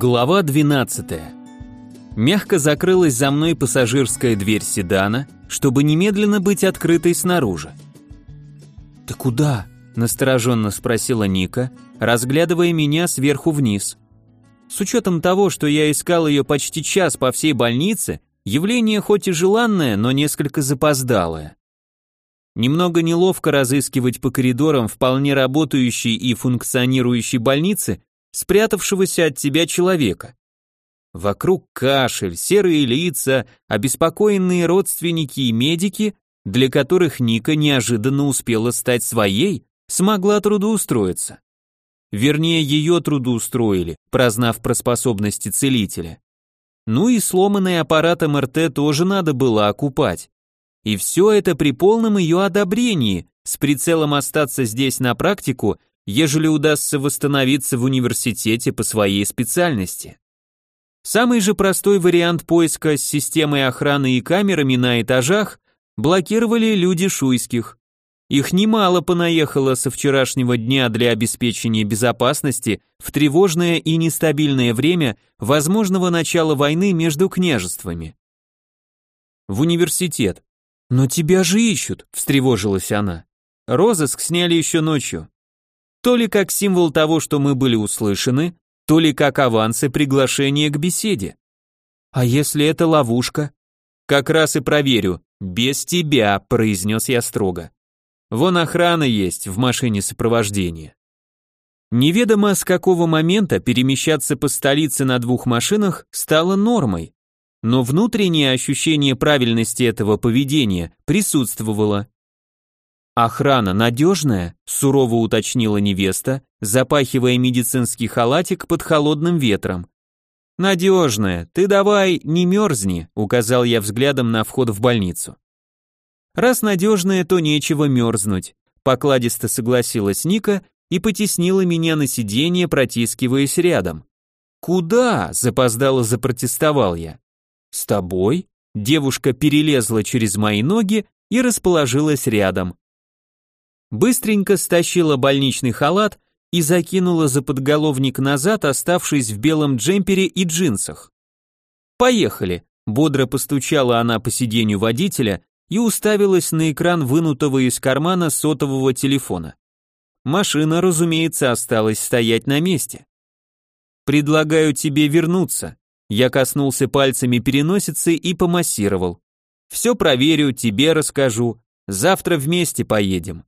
Глава 12. Мягко закрылась за мной пассажирская дверь седана, чтобы немедленно быть открытой снаружи. «Ты куда?» – настороженно спросила Ника, разглядывая меня сверху вниз. С учетом того, что я искал ее почти час по всей больнице, явление хоть и желанное, но несколько запоздалое. Немного неловко разыскивать по коридорам вполне работающей и функционирующей больницы, спрятавшегося от тебя человека. Вокруг кашель, серые лица, обеспокоенные родственники и медики, для которых Ника неожиданно успела стать своей, смогла трудоустроиться. Вернее, ее трудоустроили, прознав про способности целителя. Ну и сломанный аппарат МРТ тоже надо было окупать. И все это при полном ее одобрении, с прицелом остаться здесь на практику ежели удастся восстановиться в университете по своей специальности. Самый же простой вариант поиска с системой охраны и камерами на этажах блокировали люди шуйских. Их немало понаехало со вчерашнего дня для обеспечения безопасности в тревожное и нестабильное время возможного начала войны между княжествами. В университет. «Но тебя же ищут», — встревожилась она. Розыск сняли еще ночью то ли как символ того, что мы были услышаны, то ли как авансы приглашения к беседе. А если это ловушка? Как раз и проверю. Без тебя, произнес я строго. Вон охрана есть в машине сопровождения. Неведомо с какого момента перемещаться по столице на двух машинах стало нормой, но внутреннее ощущение правильности этого поведения присутствовало. «Охрана надежная?» – сурово уточнила невеста, запахивая медицинский халатик под холодным ветром. «Надежная, ты давай не мерзни», – указал я взглядом на вход в больницу. «Раз надежная, то нечего мерзнуть», – покладисто согласилась Ника и потеснила меня на сиденье, протискиваясь рядом. «Куда?» – запоздало запротестовал я. «С тобой?» Девушка перелезла через мои ноги и расположилась рядом быстренько стащила больничный халат и закинула за подголовник назад, оставшись в белом джемпере и джинсах. «Поехали», — бодро постучала она по сиденью водителя и уставилась на экран вынутого из кармана сотового телефона. Машина, разумеется, осталась стоять на месте. «Предлагаю тебе вернуться», — я коснулся пальцами переносицы и помассировал. «Все проверю, тебе расскажу, завтра вместе поедем».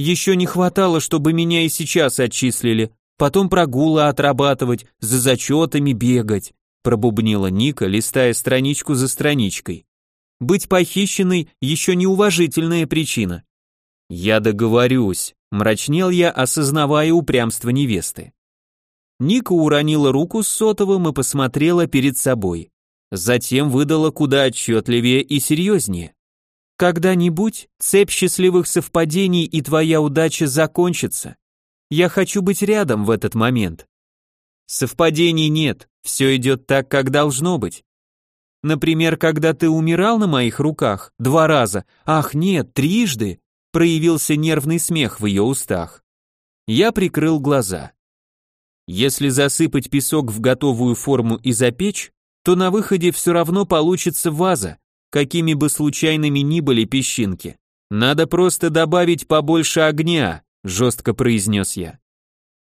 Еще не хватало, чтобы меня и сейчас отчислили, потом прогулы отрабатывать, за зачетами бегать, пробубнила Ника, листая страничку за страничкой. Быть похищенной еще неуважительная причина. Я договорюсь, мрачнел я, осознавая упрямство невесты. Ника уронила руку с сотовым и посмотрела перед собой. Затем выдала куда отчетливее и серьезнее. Когда-нибудь цепь счастливых совпадений и твоя удача закончится. Я хочу быть рядом в этот момент. Совпадений нет, все идет так, как должно быть. Например, когда ты умирал на моих руках два раза, ах нет, трижды, проявился нервный смех в ее устах. Я прикрыл глаза. Если засыпать песок в готовую форму и запечь, то на выходе все равно получится ваза, какими бы случайными ни были песчинки. Надо просто добавить побольше огня, жестко произнес я.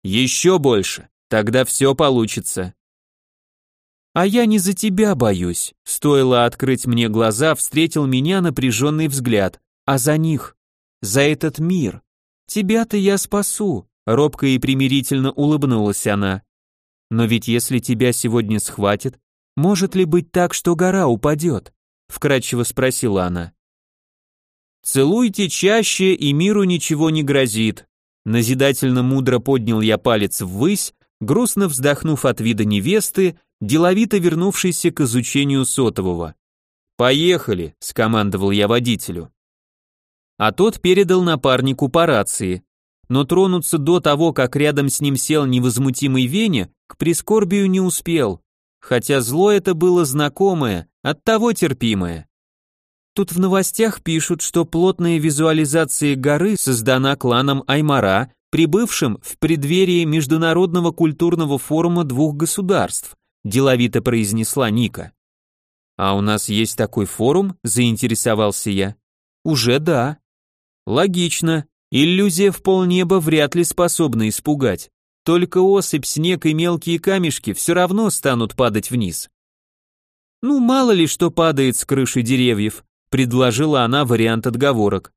Еще больше, тогда все получится. А я не за тебя боюсь. Стоило открыть мне глаза, встретил меня напряженный взгляд, а за них, за этот мир. Тебя-то я спасу, робко и примирительно улыбнулась она. Но ведь если тебя сегодня схватят, может ли быть так, что гора упадет? Вкрадчиво спросила она. Целуйте чаще, и миру ничего не грозит. Назидательно мудро поднял я палец ввысь, грустно вздохнув от вида невесты, деловито вернувшейся к изучению сотового. «Поехали», — скомандовал я водителю. А тот передал напарнику по рации. Но тронуться до того, как рядом с ним сел невозмутимый Веня, к прискорбию не успел хотя зло это было знакомое, оттого терпимое. Тут в новостях пишут, что плотная визуализация горы создана кланом Аймара прибывшим в преддверии Международного культурного форума двух государств, деловито произнесла Ника. А у нас есть такой форум, заинтересовался я. Уже да. Логично. Иллюзия в полнеба вряд ли способна испугать. Только осыпь, снег и мелкие камешки все равно станут падать вниз. Ну, мало ли что падает с крыши деревьев, предложила она вариант отговорок.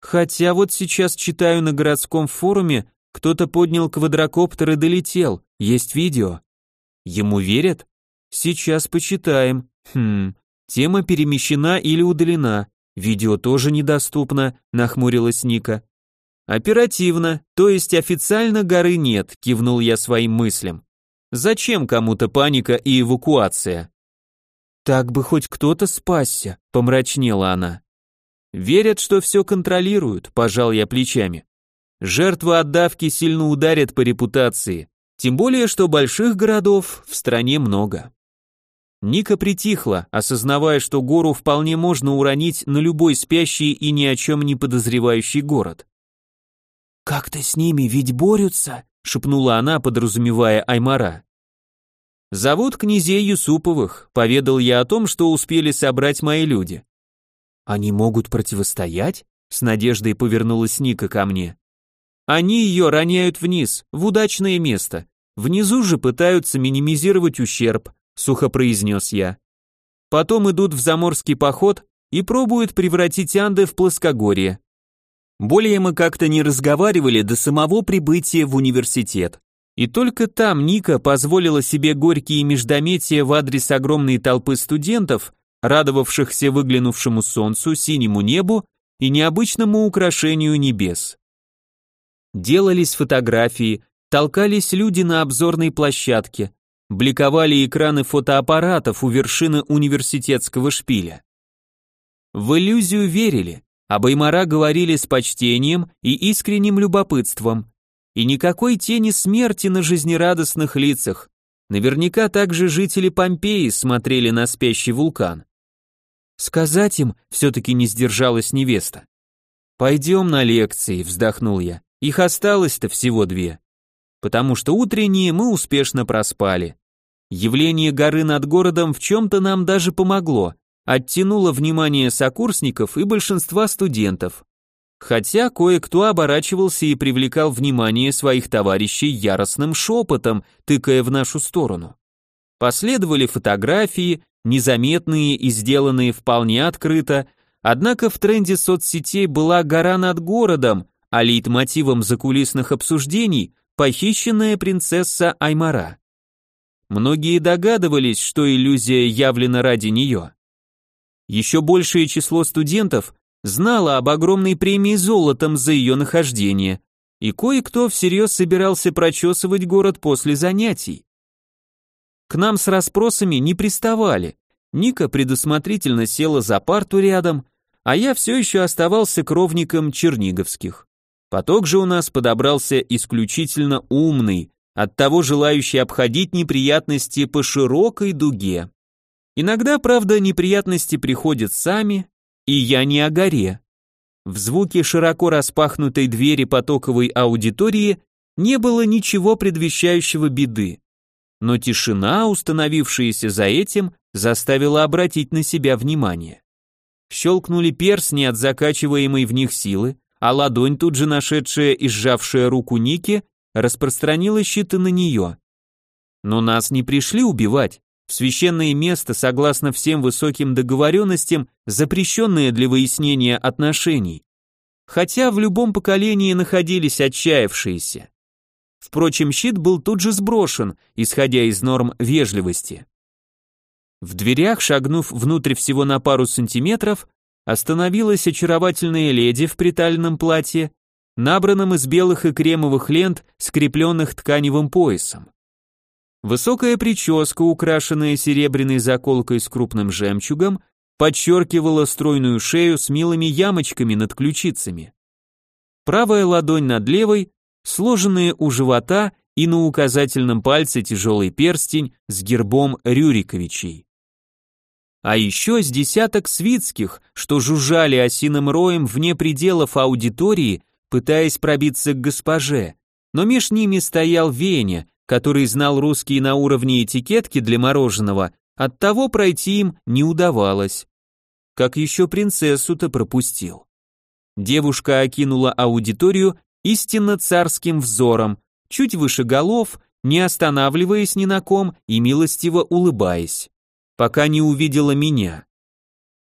Хотя вот сейчас читаю на городском форуме, кто-то поднял квадрокоптер и долетел, есть видео. Ему верят? Сейчас почитаем. Хм, тема перемещена или удалена. Видео тоже недоступно, нахмурилась Ника. Оперативно, то есть официально горы нет, кивнул я своим мыслям. Зачем кому-то паника и эвакуация? Так бы хоть кто-то спасся, помрачнела она. Верят, что все контролируют, пожал я плечами. Жертвы отдавки сильно ударят по репутации, тем более, что больших городов в стране много. Ника притихла, осознавая, что гору вполне можно уронить на любой спящий и ни о чем не подозревающий город. «Как-то с ними ведь борются», — шепнула она, подразумевая Аймара. «Зовут князей Юсуповых», — поведал я о том, что успели собрать мои люди. Они могут противостоять? С надеждой повернулась Ника ко мне. Они ее роняют вниз, в удачное место. Внизу же пытаются минимизировать ущерб, сухо произнес я. Потом идут в заморский поход и пробуют превратить Анды в плоскогорье. Более мы как-то не разговаривали до самого прибытия в университет. И только там Ника позволила себе горькие междометия в адрес огромной толпы студентов, радовавшихся выглянувшему солнцу, синему небу и необычному украшению небес. Делались фотографии, толкались люди на обзорной площадке, бликовали экраны фотоаппаратов у вершины университетского шпиля. В иллюзию верили, а Баймара говорили с почтением и искренним любопытством, и никакой тени смерти на жизнерадостных лицах. Наверняка также жители Помпеи смотрели на спящий вулкан. Сказать им все-таки не сдержалась невеста. «Пойдем на лекции», — вздохнул я. «Их осталось-то всего две. Потому что утренние мы успешно проспали. Явление горы над городом в чем-то нам даже помогло, оттянуло внимание сокурсников и большинства студентов. Хотя кое-кто оборачивался и привлекал внимание своих товарищей яростным шепотом, тыкая в нашу сторону. Последовали фотографии, незаметные и сделанные вполне открыто, однако в тренде соцсетей была гора над городом, а лейтмотивом закулисных обсуждений – похищенная принцесса Аймара. Многие догадывались, что иллюзия явлена ради нее. Еще большее число студентов знало об огромной премии золотом за ее нахождение, и кое-кто всерьез собирался прочесывать город после занятий. К нам с расспросами не приставали. Ника предусмотрительно села за парту рядом, а я все еще оставался кровником черниговских. Поток же у нас подобрался исключительно умный, оттого желающий обходить неприятности по широкой дуге. Иногда, правда, неприятности приходят сами, и я не о горе. В звуке широко распахнутой двери потоковой аудитории не было ничего предвещающего беды но тишина, установившаяся за этим, заставила обратить на себя внимание. Щелкнули перстни от закачиваемой в них силы, а ладонь, тут же нашедшая и сжавшая руку Ники, распространила щиты на нее. Но нас не пришли убивать. В священное место, согласно всем высоким договоренностям, запрещенное для выяснения отношений. Хотя в любом поколении находились отчаявшиеся. Впрочем, щит был тут же сброшен, исходя из норм вежливости. В дверях, шагнув внутрь всего на пару сантиметров, остановилась очаровательная леди в приталенном платье, набранном из белых и кремовых лент, скрепленных тканевым поясом. Высокая прическа, украшенная серебряной заколкой с крупным жемчугом, подчеркивала стройную шею с милыми ямочками над ключицами. Правая ладонь над левой сложенные у живота и на указательном пальце тяжелый перстень с гербом Рюриковичей. А еще с десяток свитских, что жужжали осиным роем вне пределов аудитории, пытаясь пробиться к госпоже, но меж ними стоял Веня, который знал русский на уровне этикетки для мороженого, оттого пройти им не удавалось. Как еще принцессу-то пропустил. Девушка окинула аудиторию истинно царским взором, чуть выше голов, не останавливаясь ни на ком и милостиво улыбаясь, пока не увидела меня.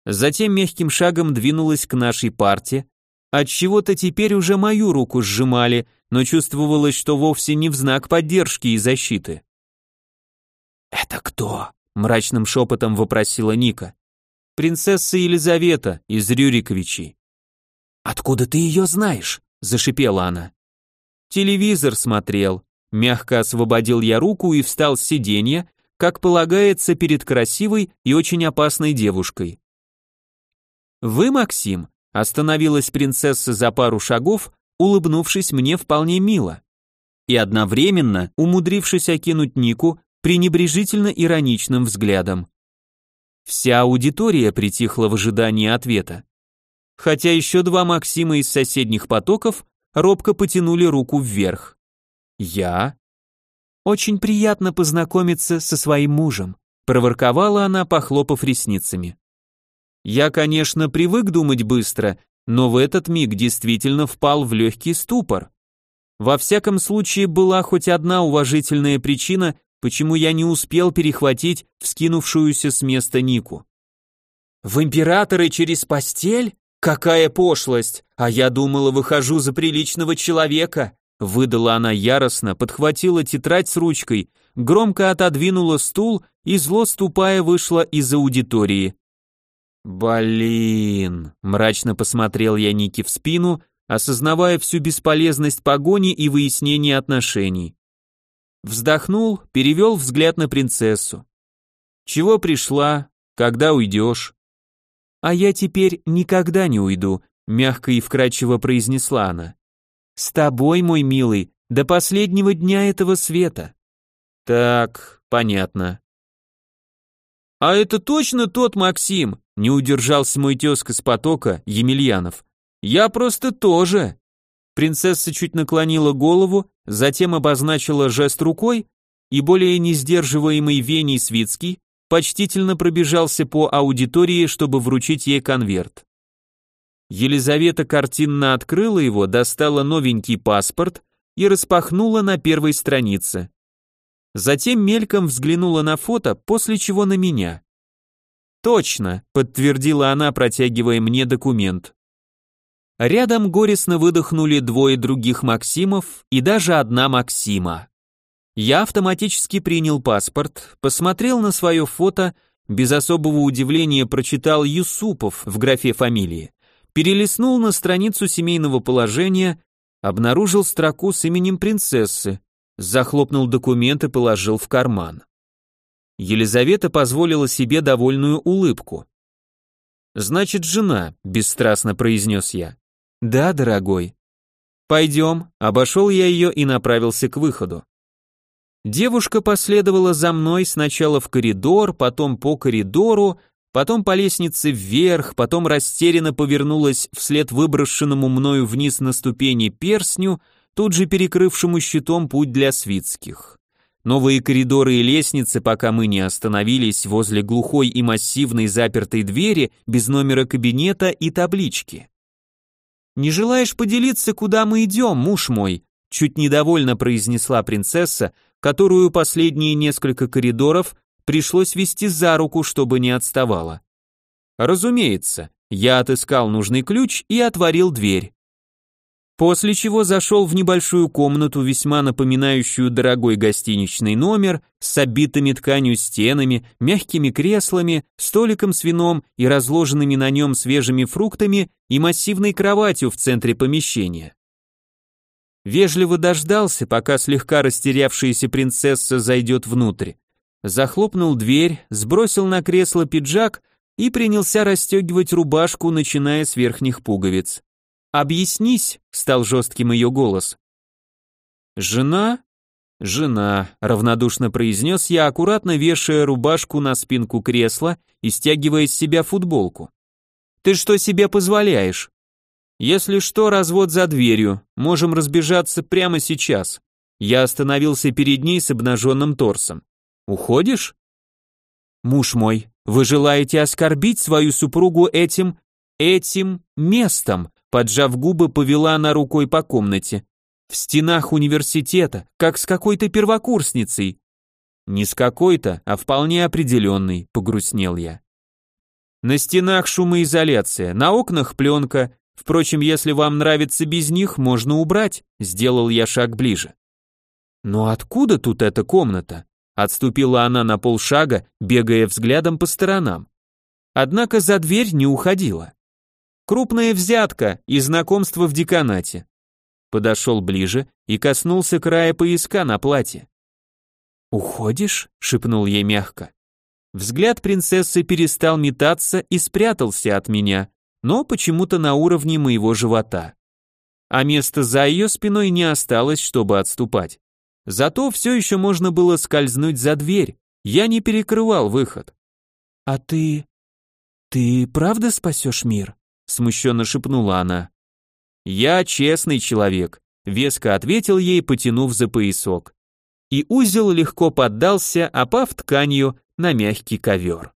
Затем мягким шагом двинулась к нашей парте, от чего-то теперь уже мою руку сжимали, но чувствовалось, что вовсе не в знак поддержки и защиты. «Это кто?» — мрачным шепотом вопросила Ника. «Принцесса Елизавета из Рюриковичей». «Откуда ты ее знаешь?» — зашипела она. «Телевизор смотрел». Мягко освободил я руку и встал с сиденья, как полагается перед красивой и очень опасной девушкой. «Вы, Максим?» — остановилась принцесса за пару шагов, улыбнувшись мне вполне мило. И одновременно умудрившись окинуть Нику пренебрежительно ироничным взглядом. Вся аудитория притихла в ожидании ответа. Хотя еще два Максима из соседних потоков робко потянули руку вверх. Я? Очень приятно познакомиться со своим мужем, проворковала она, похлопав ресницами. Я, конечно, привык думать быстро, но в этот миг действительно впал в легкий ступор. Во всяком случае, была хоть одна уважительная причина, почему я не успел перехватить вскинувшуюся с места Нику. «В императоры через постель? Какая пошлость! А я думала, выхожу за приличного человека!» Выдала она яростно, подхватила тетрадь с ручкой, громко отодвинула стул и зло ступая вышла из аудитории. «Блин!» – мрачно посмотрел я Нике в спину, осознавая всю бесполезность погони и выяснения отношений. Вздохнул, перевел взгляд на принцессу. «Чего пришла? Когда уйдешь?» «А я теперь никогда не уйду», – мягко и вкрадчиво произнесла она. «С тобой, мой милый, до последнего дня этого света». «Так, понятно». «А это точно тот Максим?» Не удержался мой тезка с потока, Емельянов. «Я просто тоже!» Принцесса чуть наклонила голову, затем обозначила жест рукой, и более не сдерживаемый Вений Свицкий почтительно пробежался по аудитории, чтобы вручить ей конверт. Елизавета картинно открыла его, достала новенький паспорт и распахнула на первой странице. Затем мельком взглянула на фото, после чего на меня. «Точно», — подтвердила она, протягивая мне документ. Рядом горестно выдохнули двое других Максимов и даже одна Максима. Я автоматически принял паспорт, посмотрел на свое фото, без особого удивления прочитал Юсупов в графе фамилии, перелистнул на страницу семейного положения, обнаружил строку с именем принцессы, захлопнул документ и положил в карман. Елизавета позволила себе довольную улыбку. «Значит, жена», — бесстрастно произнес я. «Да, дорогой». «Пойдем», — обошел я ее и направился к выходу. Девушка последовала за мной сначала в коридор, потом по коридору, потом по лестнице вверх, потом растерянно повернулась вслед выброшенному мною вниз на ступени перстню, тут же перекрывшему щитом путь для свитских. Новые коридоры и лестницы, пока мы не остановились возле глухой и массивной запертой двери без номера кабинета и таблички. «Не желаешь поделиться, куда мы идем, муж мой?» чуть недовольно произнесла принцесса, которую последние несколько коридоров пришлось вести за руку, чтобы не отставала. Разумеется, я отыскал нужный ключ и отворил дверь после чего зашел в небольшую комнату, весьма напоминающую дорогой гостиничный номер, с обитыми тканью стенами, мягкими креслами, столиком с вином и разложенными на нем свежими фруктами и массивной кроватью в центре помещения. Вежливо дождался, пока слегка растерявшаяся принцесса зайдет внутрь. Захлопнул дверь, сбросил на кресло пиджак и принялся расстегивать рубашку, начиная с верхних пуговиц. «Объяснись», — стал жестким ее голос. «Жена?» «Жена», — равнодушно произнес я, аккуратно вешая рубашку на спинку кресла и стягивая с себя футболку. «Ты что себе позволяешь?» Если что, развод за дверью, можем разбежаться прямо сейчас. Я остановился перед ней с обнаженным торсом. Уходишь? Муж мой, вы желаете оскорбить свою супругу этим... этим местом? Поджав губы, повела она рукой по комнате. В стенах университета, как с какой-то первокурсницей. Не с какой-то, а вполне определенной, погрустнел я. На стенах шумоизоляция, на окнах пленка. Впрочем, если вам нравится без них, можно убрать. Сделал я шаг ближе. Но откуда тут эта комната? Отступила она на полшага, бегая взглядом по сторонам. Однако за дверь не уходила. Крупная взятка и знакомство в деканате. Подошел ближе и коснулся края пояска на платье. «Уходишь?» — шепнул ей мягко. Взгляд принцессы перестал метаться и спрятался от меня, но почему-то на уровне моего живота. А места за ее спиной не осталось, чтобы отступать. Зато все еще можно было скользнуть за дверь, я не перекрывал выход. «А ты... ты правда спасешь мир?» Смущенно шепнула она. «Я честный человек», веско ответил ей, потянув за поясок. И узел легко поддался, опав тканью на мягкий ковер.